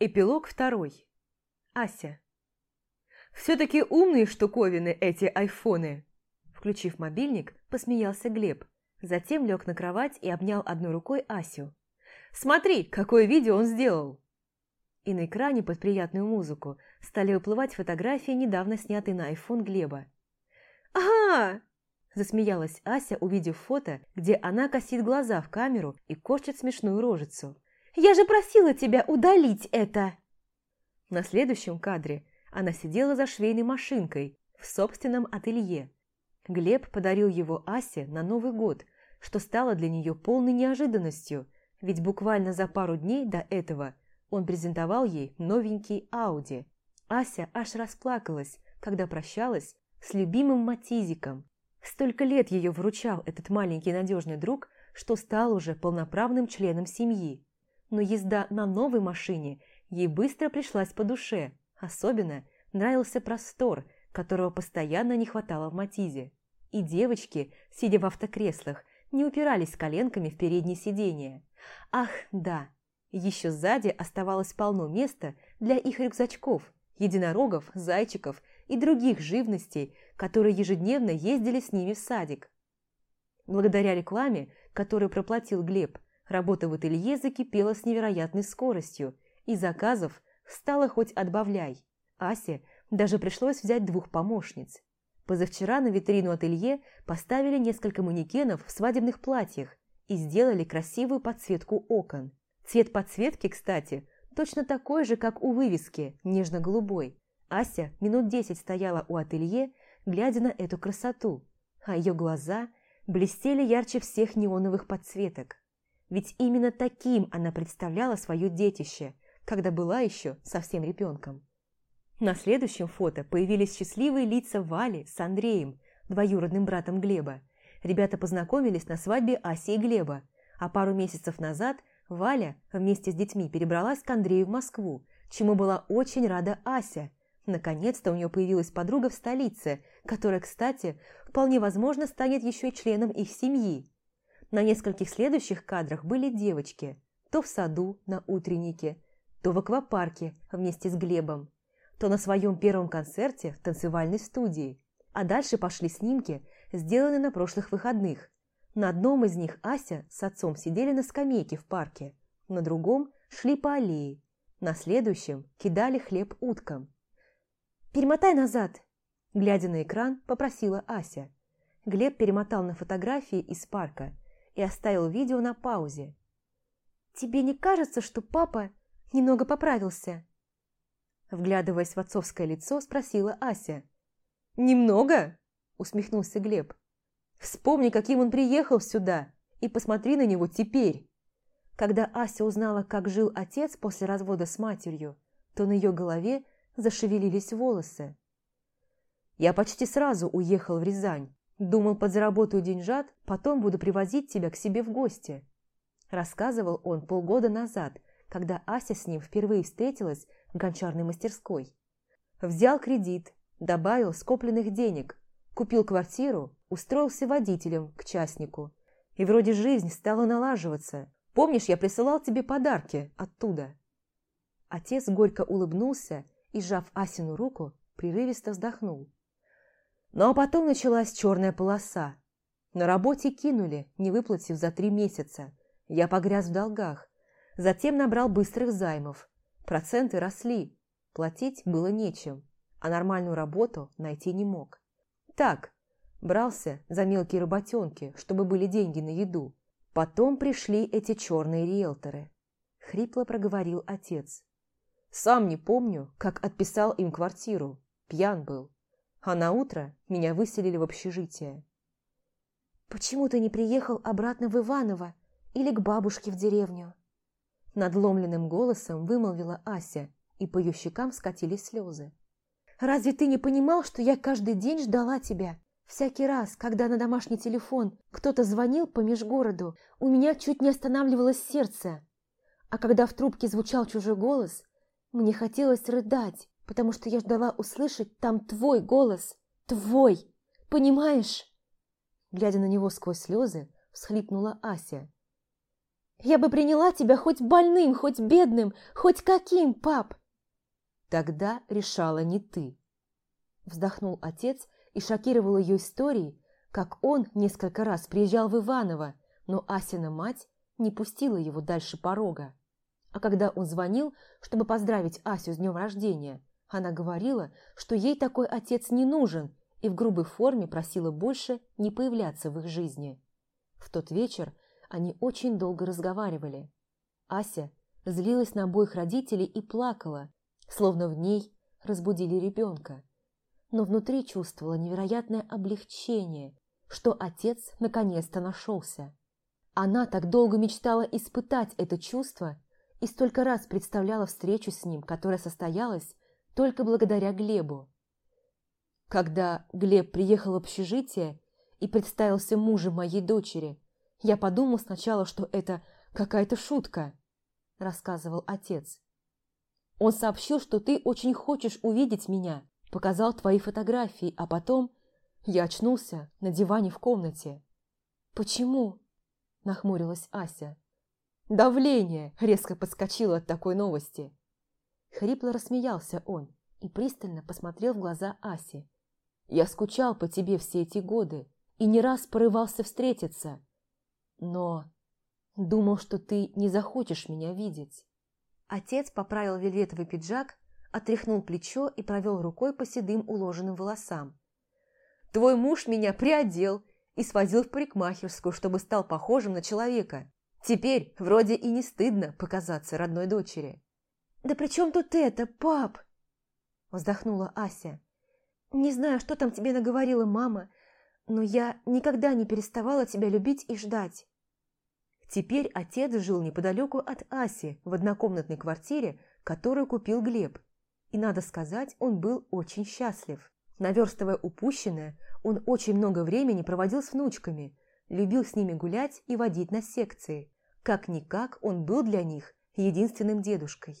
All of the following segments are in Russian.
Эпилог второй. Ася. «Все-таки умные штуковины эти айфоны!» Включив мобильник, посмеялся Глеб. Затем лег на кровать и обнял одной рукой Асю. «Смотри, какое видео он сделал!» И на экране под приятную музыку стали выплывать фотографии, недавно снятые на айфон Глеба. «Ага!» – засмеялась Ася, увидев фото, где она косит глаза в камеру и корчит смешную рожицу. «Я же просила тебя удалить это!» На следующем кадре она сидела за швейной машинкой в собственном ателье. Глеб подарил его Асе на Новый год, что стало для нее полной неожиданностью, ведь буквально за пару дней до этого он презентовал ей новенький Ауди. Ася аж расплакалась, когда прощалась с любимым Матизиком. Столько лет ее вручал этот маленький надежный друг, что стал уже полноправным членом семьи. Но езда на новой машине ей быстро пришлась по душе, особенно нравился простор, которого постоянно не хватало в Матизе. И девочки, сидя в автокреслах, не упирались коленками в переднее сиденье. Ах, да, еще сзади оставалось полно места для их рюкзачков, единорогов, зайчиков и других живностей, которые ежедневно ездили с ними в садик. Благодаря рекламе, которую проплатил Глеб, работа в ателье закипела с невероятной скоростью, и заказов стало хоть отбавляй. Асе даже пришлось взять двух помощниц. Позавчера на витрину ателье поставили несколько манекенов в свадебных платьях и сделали красивую подсветку окон. Цвет подсветки, кстати, точно такой же, как у вывески, нежно-голубой. Ася минут десять стояла у ателье, глядя на эту красоту, а ее глаза блестели ярче всех неоновых подсветок. Ведь именно таким она представляла свое детище, когда была еще совсем ребенком. На следующем фото появились счастливые лица Вали с Андреем, двоюродным братом Глеба. Ребята познакомились на свадьбе Аси и Глеба, а пару месяцев назад Валя вместе с детьми перебралась к Андрею в Москву, чему была очень рада Ася. Наконец-то у нее появилась подруга в столице, которая, кстати, вполне возможно станет еще и членом их семьи. На нескольких следующих кадрах были девочки, то в саду на утреннике, то в аквапарке вместе с Глебом, то на своем первом концерте в танцевальной студии. А дальше пошли снимки, сделанные на прошлых выходных, на одном из них Ася с отцом сидели на скамейке в парке, на другом шли по аллее, на следующем кидали хлеб уткам. «Перемотай назад!» Глядя на экран, попросила Ася. Глеб перемотал на фотографии из парка и оставил видео на паузе. «Тебе не кажется, что папа немного поправился?» Вглядываясь в отцовское лицо, спросила Ася. «Немного?» – усмехнулся Глеб. Вспомни, каким он приехал сюда, и посмотри на него теперь. Когда Ася узнала, как жил отец после развода с матерью, то на ее голове зашевелились волосы. Я почти сразу уехал в Рязань. Думал, подзаработаю деньжат, потом буду привозить тебя к себе в гости. Рассказывал он полгода назад, когда Ася с ним впервые встретилась в гончарной мастерской. Взял кредит, добавил скопленных денег, купил квартиру, устроился водителем к частнику. И вроде жизнь стала налаживаться. Помнишь, я присылал тебе подарки оттуда?» Отец горько улыбнулся и, сжав Асину руку, прерывисто вздохнул. Ну а потом началась черная полоса. На работе кинули, не выплатив за три месяца. Я погряз в долгах. Затем набрал быстрых займов. Проценты росли. Платить было нечем, а нормальную работу найти не мог. Так, брался за мелкие работенки, чтобы были деньги на еду. Потом пришли эти черные риэлторы. Хрипло проговорил отец. Сам не помню, как отписал им квартиру. Пьян был. А на утро меня выселили в общежитие. «Почему ты не приехал обратно в Иваново или к бабушке в деревню?» Надломленным голосом вымолвила Ася, и по ее щекам скатились слезы. Разве ты не понимал, что я каждый день ждала тебя? Всякий раз, когда на домашний телефон кто-то звонил по межгороду, у меня чуть не останавливалось сердце. А когда в трубке звучал чужой голос, мне хотелось рыдать, потому что я ждала услышать там твой голос. Твой! Понимаешь? Глядя на него сквозь слезы, всхлипнула Ася. Я бы приняла тебя хоть больным, хоть бедным, хоть каким, пап!» «Тогда решала не ты», – вздохнул отец и шокировал ее историей, как он несколько раз приезжал в Иваново, но Асина мать не пустила его дальше порога. А когда он звонил, чтобы поздравить Асю с днем рождения, она говорила, что ей такой отец не нужен и в грубой форме просила больше не появляться в их жизни. В тот вечер они очень долго разговаривали. Ася злилась на обоих родителей и плакала, словно в ней разбудили ребенка. Но внутри чувствовала невероятное облегчение, что отец наконец-то нашелся. Она так долго мечтала испытать это чувство и столько раз представляла встречу с ним, которая состоялась только благодаря Глебу. Когда Глеб приехал в общежитие и представился мужем моей дочери, я подумал сначала, что это какая-то шутка, рассказывал отец. Он сообщил, что ты очень хочешь увидеть меня, показал твои фотографии, а потом я очнулся на диване в комнате. Почему? Нахмурилась Ася. Давление резко подскочило от такой новости. Хрипло рассмеялся он и пристально посмотрел в глаза Аси. Я скучал по тебе все эти годы и не раз порывался встретиться. Но думал, что ты не захочешь меня видеть. Отец поправил вельветовый пиджак, отряхнул плечо и провел рукой по седым уложенным волосам. «Твой муж меня приодел и свозил в парикмахерскую, чтобы стал похожим на человека. Теперь вроде и не стыдно показаться родной дочери». «Да при чем тут это, пап?» Вздохнула Ася. Не знаю, что там тебе наговорила мама, но я никогда не переставала тебя любить и ждать. Теперь отец жил неподалеку от Аси, в однокомнатной квартире, которую купил Глеб. И, надо сказать, он был очень счастлив. Наверстывая упущенное, он очень много времени проводил с внучками, любил с ними гулять и водить на секции. Как-никак он был для них единственным дедушкой.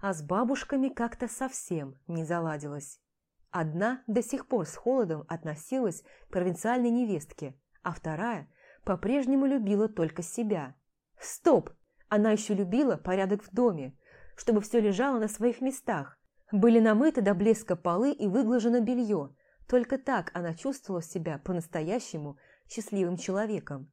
А с бабушками как-то совсем не заладилось. Одна до сих пор с холодом относилась к провинциальной невестке, а вторая по-прежнему любила только себя. Стоп! Она еще любила порядок в доме, чтобы все лежало на своих местах. Были намыты до блеска полы и выглажено белье. Только так она чувствовала себя по-настоящему счастливым человеком.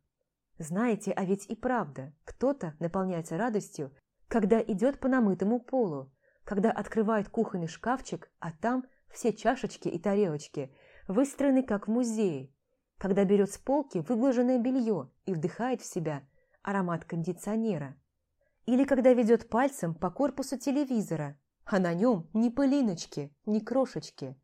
Знаете, а ведь и правда, кто-то наполняется радостью, когда идет по намытому полу, когда открывает кухонный шкафчик, а там – все чашечки и тарелочки выстроены как в музее, когда берет с полки выглаженное белье и вдыхает в себя аромат кондиционера. Или когда ведет пальцем по корпусу телевизора, а на нем ни пылиночки, ни крошечки,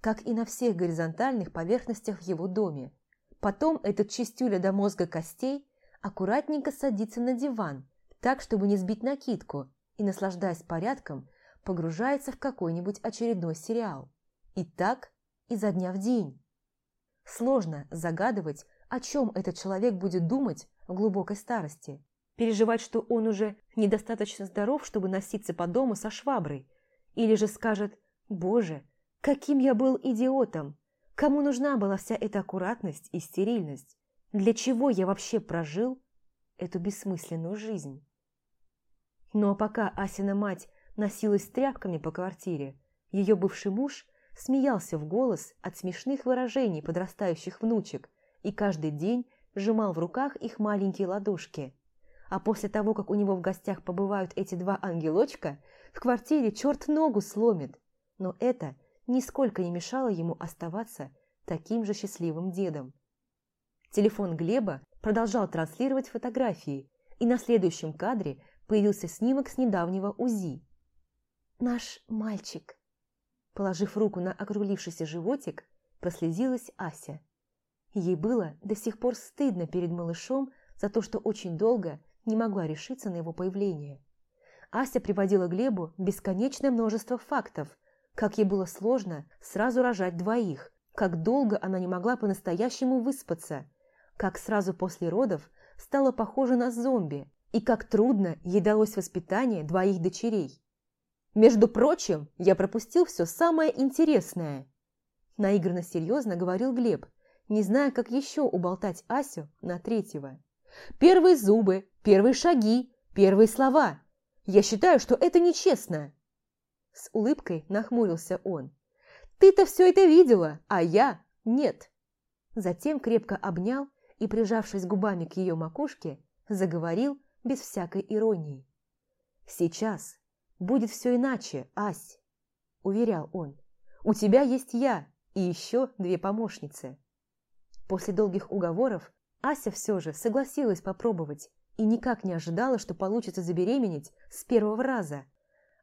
как и на всех горизонтальных поверхностях в его доме. Потом этот чистюля до мозга костей аккуратненько садится на диван, так, чтобы не сбить накидку, и, наслаждаясь порядком, погружается в какой-нибудь очередной сериал. И так изо дня в день. Сложно загадывать, о чем этот человек будет думать в глубокой старости. Переживать, что он уже недостаточно здоров, чтобы носиться по дому со шваброй. Или же скажет «Боже, каким я был идиотом! Кому нужна была вся эта аккуратность и стерильность? Для чего я вообще прожил эту бессмысленную жизнь?» Но пока Асина мать носилась тряпками по квартире. Ее бывший муж смеялся в голос от смешных выражений подрастающих внучек и каждый день сжимал в руках их маленькие ладошки. А после того, как у него в гостях побывают эти два ангелочка, в квартире черт ногу сломит. Но это нисколько не мешало ему оставаться таким же счастливым дедом. Телефон Глеба продолжал транслировать фотографии, и на следующем кадре появился снимок с недавнего УЗИ. «Наш мальчик!» Положив руку на округлившийся животик, прослезилась Ася. Ей было до сих пор стыдно перед малышом за то, что очень долго не могла решиться на его появление. Ася приводила Глебу бесконечное множество фактов, как ей было сложно сразу рожать двоих, как долго она не могла по-настоящему выспаться, как сразу после родов стала похожа на зомби, и как трудно ей далось воспитание двоих дочерей. Между прочим, я пропустил все самое интересное. Наигранно серьезно говорил Глеб, не зная, как еще уболтать Асю на третьего. Первые зубы, первые шаги, первые слова. Я считаю, что это нечестно. С улыбкой нахмурился он. Ты-то все это видела, а я нет. Затем крепко обнял и, прижавшись губами к ее макушке, заговорил без всякой иронии. «Сейчас будет все иначе, Ась», – уверял он. «У тебя есть я и еще две помощницы». После долгих уговоров Ася все же согласилась попробовать и никак не ожидала, что получится забеременеть с первого раза.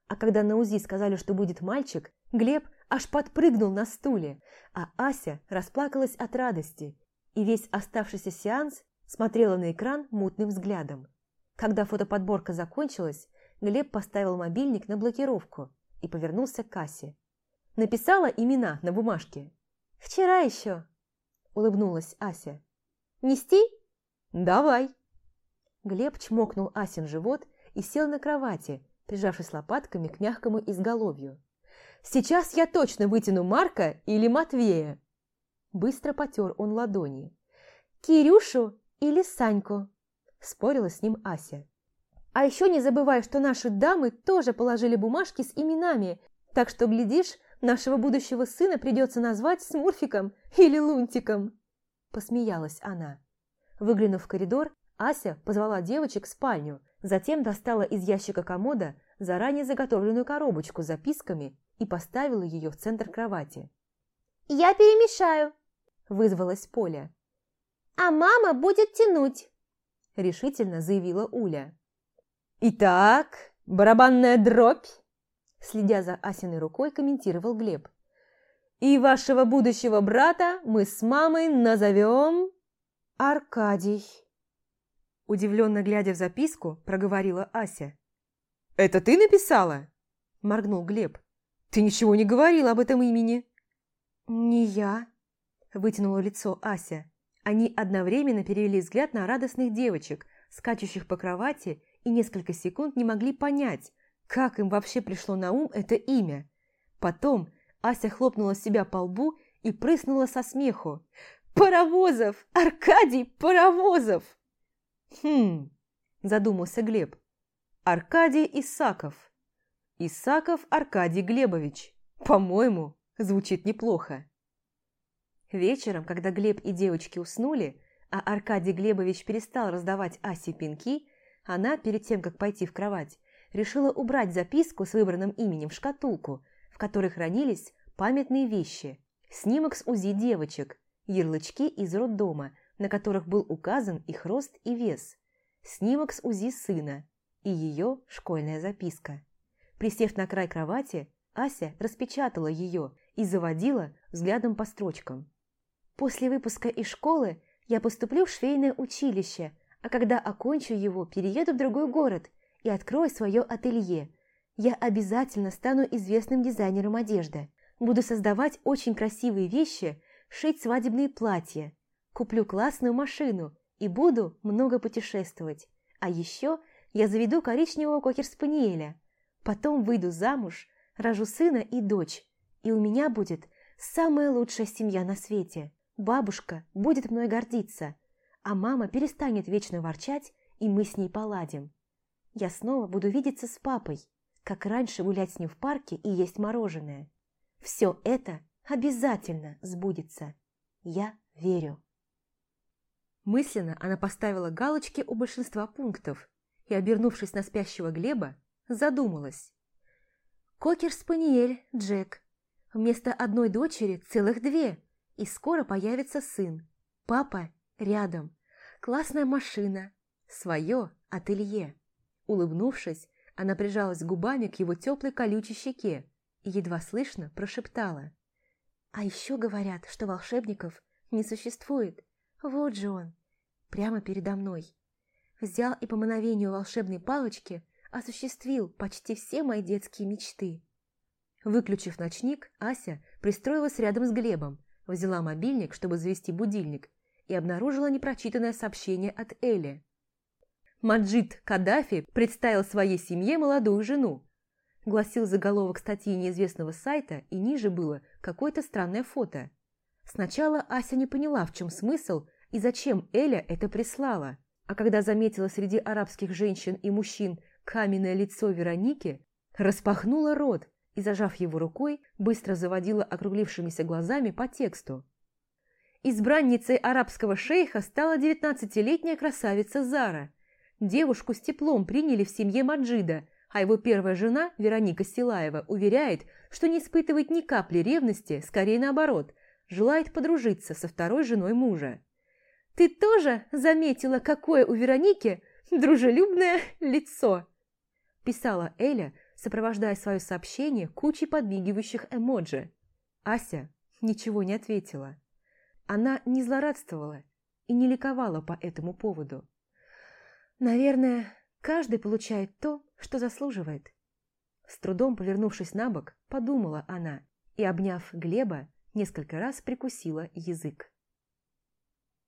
А когда на УЗИ сказали, что будет мальчик, Глеб аж подпрыгнул на стуле, а Ася расплакалась от радости и весь оставшийся сеанс смотрела на экран мутным взглядом. Когда фотоподборка закончилась, Глеб поставил мобильник на блокировку и повернулся к кассе. Написала имена на бумажке. «Вчера еще», – улыбнулась Ася. «Нести?» «Давай». Глеб чмокнул Асин живот и сел на кровати, прижавшись лопатками к мягкому изголовью. «Сейчас я точно вытяну Марка или Матвея!» Быстро потер он ладони. «Кирюшу или Саньку?» Спорила с ним Ася. «А еще не забывай, что наши дамы тоже положили бумажки с именами, так что, глядишь, нашего будущего сына придется назвать Смурфиком или Лунтиком!» Посмеялась она. Выглянув в коридор, Ася позвала девочек в спальню, затем достала из ящика комода заранее заготовленную коробочку с записками и поставила ее в центр кровати. «Я перемешаю», – вызвалась Поля. «А мама будет тянуть», – решительно заявила Уля. «Итак, барабанная дробь», – следя за Асиной рукой, комментировал Глеб. «И вашего будущего брата мы с мамой назовем Аркадий». Удивленно глядя в записку, проговорила Ася. «Это ты написала?» – моргнул Глеб. «Ты ничего не говорила об этом имени». «Не я», – вытянуло лицо Ася. Они одновременно перевели взгляд на радостных девочек, скачущих по кровати, и несколько секунд не могли понять, как им вообще пришло на ум это имя. Потом Ася хлопнула себя по лбу и прыснула со смеху. «Паровозов! Аркадий Паровозов!» «Хм...» – задумался Глеб. «Аркадий Исаков. Исаков Аркадий Глебович. По-моему, звучит неплохо». Вечером, когда Глеб и девочки уснули, а Аркадий Глебович перестал раздавать Асе пинки, она, перед тем, как пойти в кровать, решила убрать записку с выбранным именем в шкатулку, в которой хранились памятные вещи, снимок с УЗИ девочек, ярлычки из роддома, на которых был указан их рост и вес, снимок с УЗИ сына и ее школьная записка. Присев на край кровати, Ася распечатала ее и заводила взглядом по строчкам. После выпуска из школы я поступлю в швейное училище, а когда окончу его, перееду в другой город и открою свое ателье. Я обязательно стану известным дизайнером одежды. Буду создавать очень красивые вещи, шить свадебные платья. Куплю классную машину и буду много путешествовать. А еще я заведу коричневого кокер-спаниеля. Потом выйду замуж, рожу сына и дочь. И у меня будет самая лучшая семья на свете. Бабушка будет мной гордиться, а мама перестанет вечно ворчать, и мы с ней поладим. Я снова буду видеться с папой, как раньше гулять с ним в парке и есть мороженое. Все это обязательно сбудется. Я верю. Мысленно она поставила галочки у большинства пунктов и, обернувшись на спящего Глеба, задумалась. Кокер-спаниель, Джек. Вместо одной дочери целых две – и скоро появится сын. Папа рядом. Классная машина. Свое ателье. Улыбнувшись, она прижалась губами к его теплой колючей щеке и едва слышно прошептала. «А еще говорят, что волшебников не существует. Вот же он, прямо передо мной. Взял и по мановению волшебной палочки осуществил почти все мои детские мечты». Выключив ночник, Ася пристроилась рядом с Глебом, Взяла мобильник, чтобы завести будильник, и обнаружила непрочитанное сообщение от Эли. Маджид Каддафи представил своей семье молодую жену. Гласил заголовок статьи неизвестного сайта, и ниже было какое-то странное фото. Сначала Ася не поняла, в чем смысл и зачем Эля это прислала. А когда заметила среди арабских женщин и мужчин каменное лицо Вероники, распахнула рот и, зажав его рукой, быстро заводила округлившимися глазами по тексту. Избранницей арабского шейха стала девятнадцатилетняя красавица Зара. Девушку с теплом приняли в семье Маджида, а его первая жена, Вероника Силаева, уверяет, что не испытывает ни капли ревности, скорее наоборот, желает подружиться со второй женой мужа. «Ты тоже заметила, какое у Вероники дружелюбное лицо?» писала Эля, сопровождая свое сообщение кучей подмигивающих эмоджи. Ася ничего не ответила. Она не злорадствовала и не ликовала по этому поводу. Наверное, каждый получает то, что заслуживает. С трудом повернувшись на бок, подумала она и, обняв Глеба, несколько раз прикусила язык.